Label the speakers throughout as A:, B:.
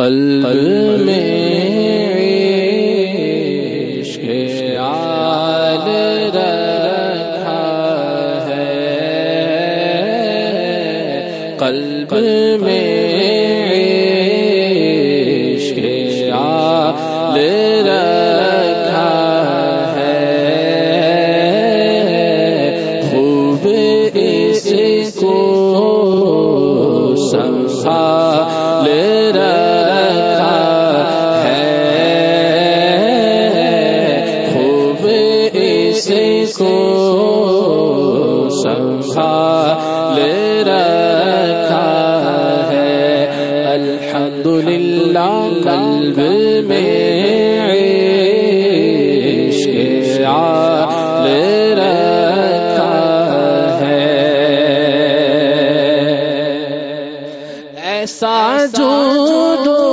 A: قلب میں عشق آل رکھا ہے قلب میں عشق آل رکھا ہے، خوب اس کو سنسال رکھا ایسا جو دو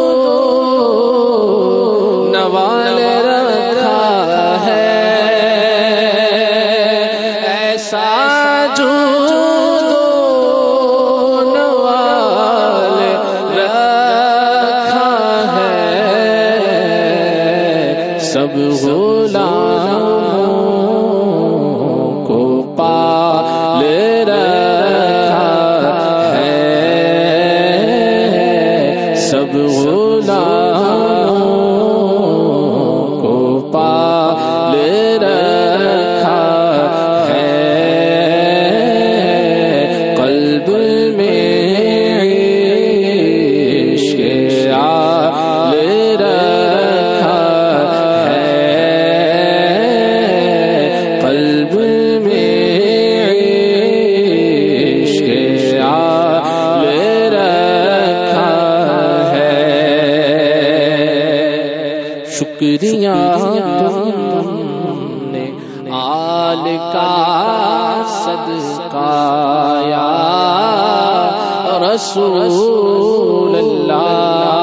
A: رسول اللہ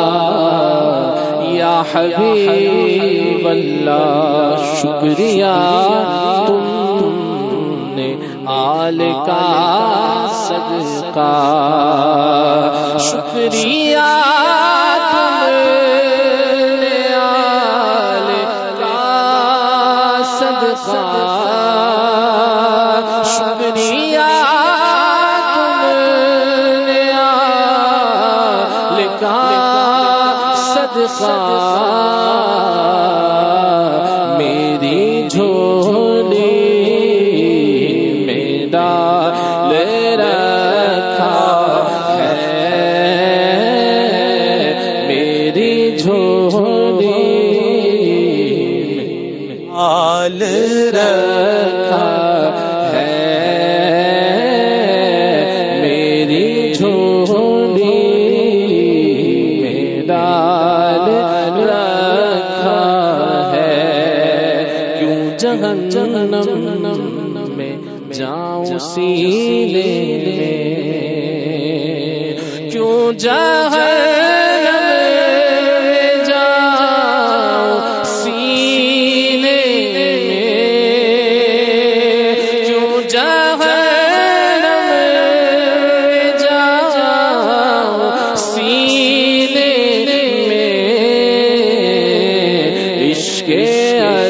A: یا حبیب اللہ شکریہ تم نے آل کا صدقہ شکریہ تم صدقہ جہنم میں جاؤں سینے میں۔ کیوں جہنم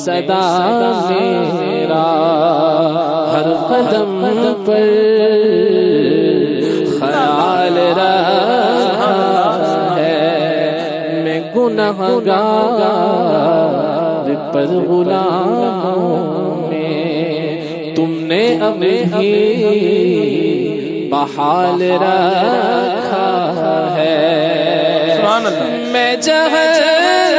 A: صدا میرا ہر قدم پر خیال رہا ہے۔ میں گناہ گار پر غلام میں تم نے ہی بحال رکھا ہے۔ میں جہنم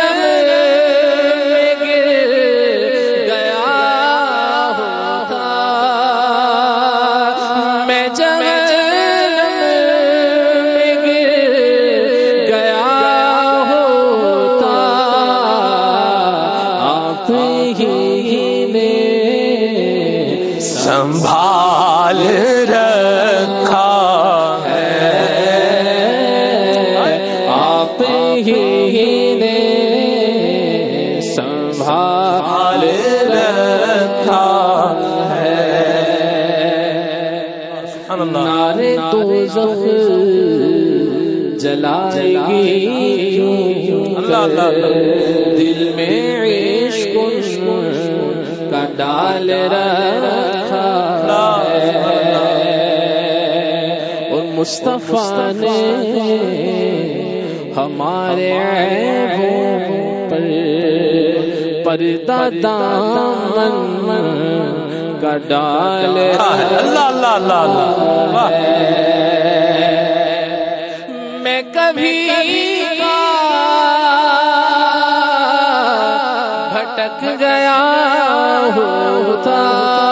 B: سنبھال رکھا
A: آپ ہی نے سنبھال رکھا
B: اللہ۔
A: نارے تو جلائے گی۔ دل میں عشق کا ڈال رکھا مصطفیٰ نے ہمارے پر پردہ دامن کا ڈال میں کبھی بھٹک گیا ہوتا۔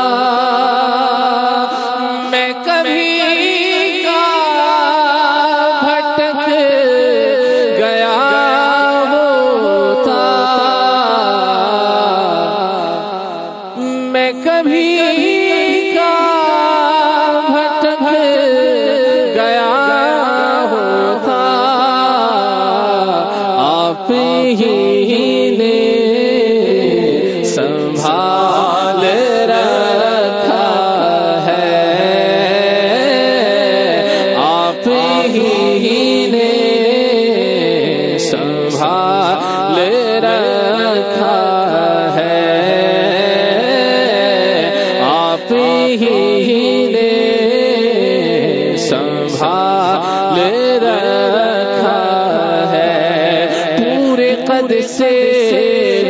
A: پورے سے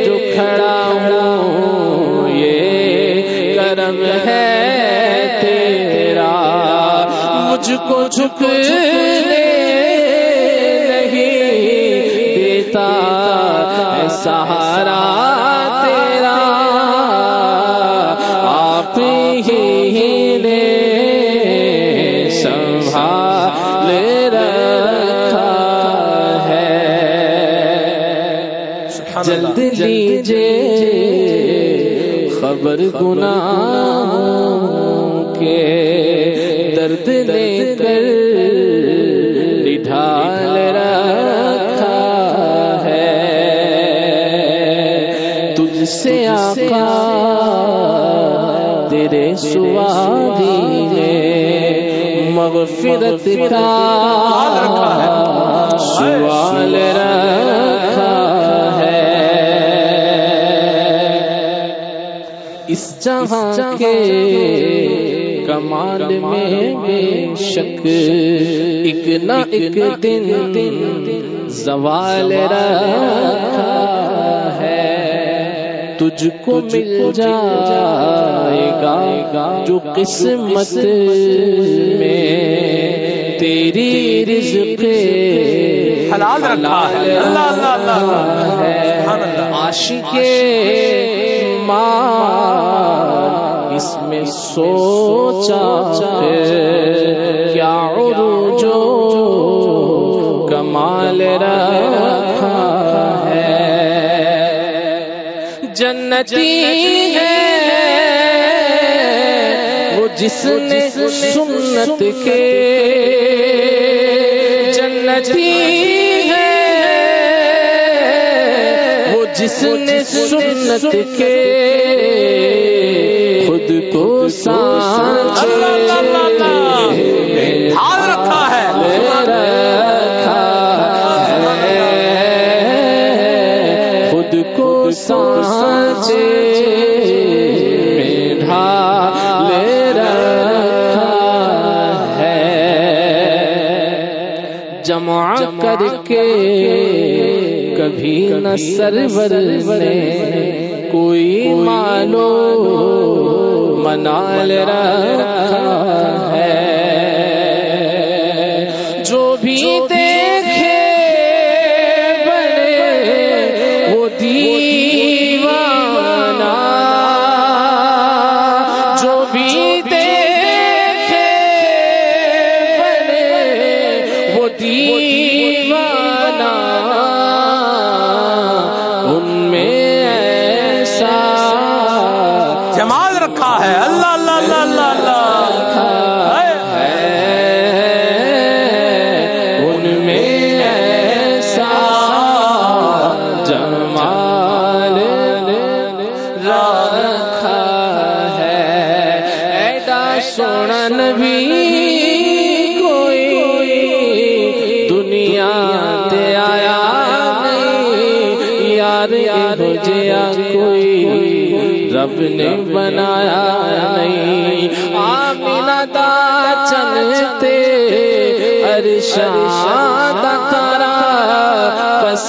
A: جو کھڑا ہوں یہ کرم ہے تیرا۔ مجھ کو
B: جھک
A: جلد لیجے خبر گنا کے درد لے کر ڈھال رکھا ہے۔ تجھ سے آقا تیرے سوادی نے مغفرت کا سوال رکھا جہاں کے کمال میں بے شک ایک نہ ایک دن دن زوال رکھا ہے تجھ کو مل جائے گا جو قسمت میں تیری رزق
B: حلال رکھا ہے اللہ اللہ اللہ سبحان اللہ
A: عاشق ماں اس میں سوچا کیا عروج و کمال رکھا ہے؟ جنتی ہے وہ جس نے سنت کے جنتی جس نے سنت کے خود کو سانچ
B: رکھا ہے۔
A: خود کو سانچ میں ڈھال رکھا ہے۔ جمع کر کے کبھی نہ سرور نے کوئی مالو منال رکھا ہے۔ جو بھی دیکھے بڑے وہ دیوانہ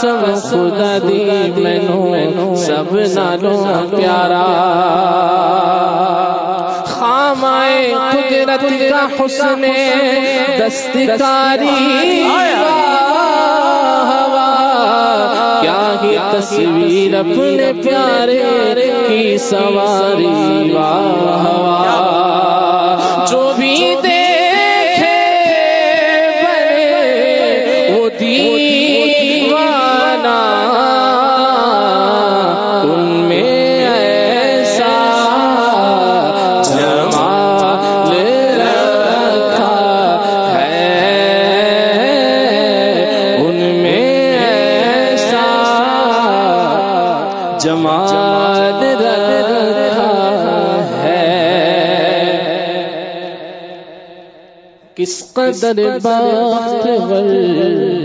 A: قسم خدا دی مینو، سب نالوں پیارا۔ خامائے قدرت کا حسن، دستکاری کیا ہی تصویر اپنے پیارے کی سواری واہ جو بھی دیکھے کس قدر باختور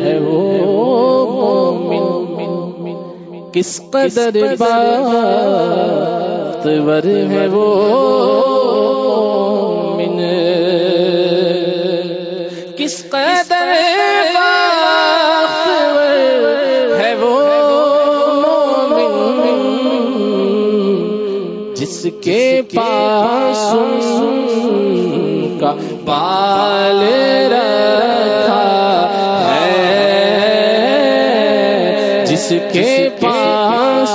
A: ہے وہ مومن؟ کس قدر باختور ہے وہ مومن؟ کس قدر ہے وہ مومن؟ جس کے پاس کا بال رکھا ہے۔ جس کے پاس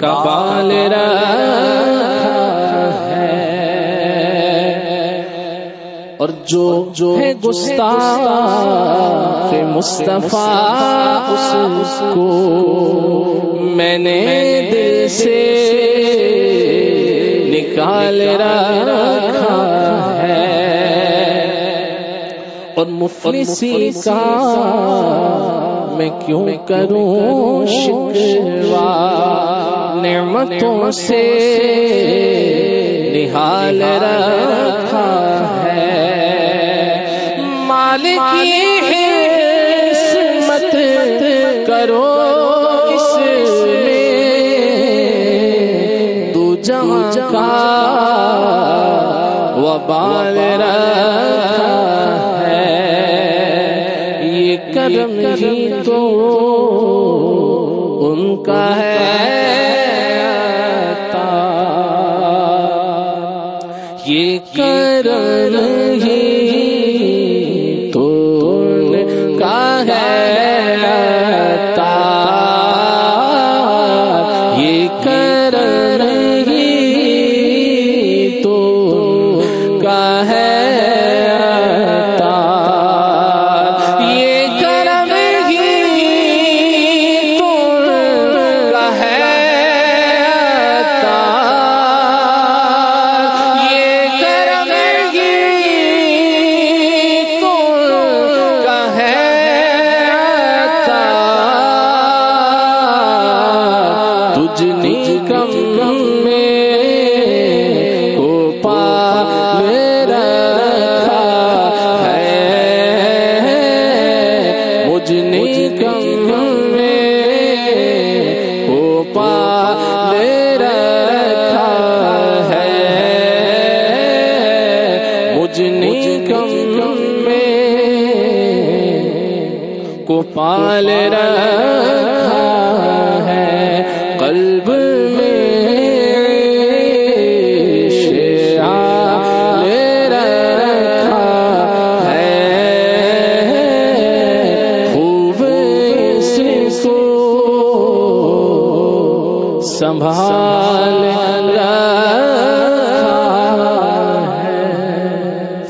A: کا بال رکھا ہے۔ اور جو جو ہے گستاخ مصطفیٰ اس کو میں نے دل سے نکال رکھا اور مفلسی کا میں کیوں کروں شکوا نعمتوں سے نہال رکھا ہے۔ مالک کی حسمت کرو اس میں۔ دو جہاں کا وبال رکھا یہ کو پال رکھا۔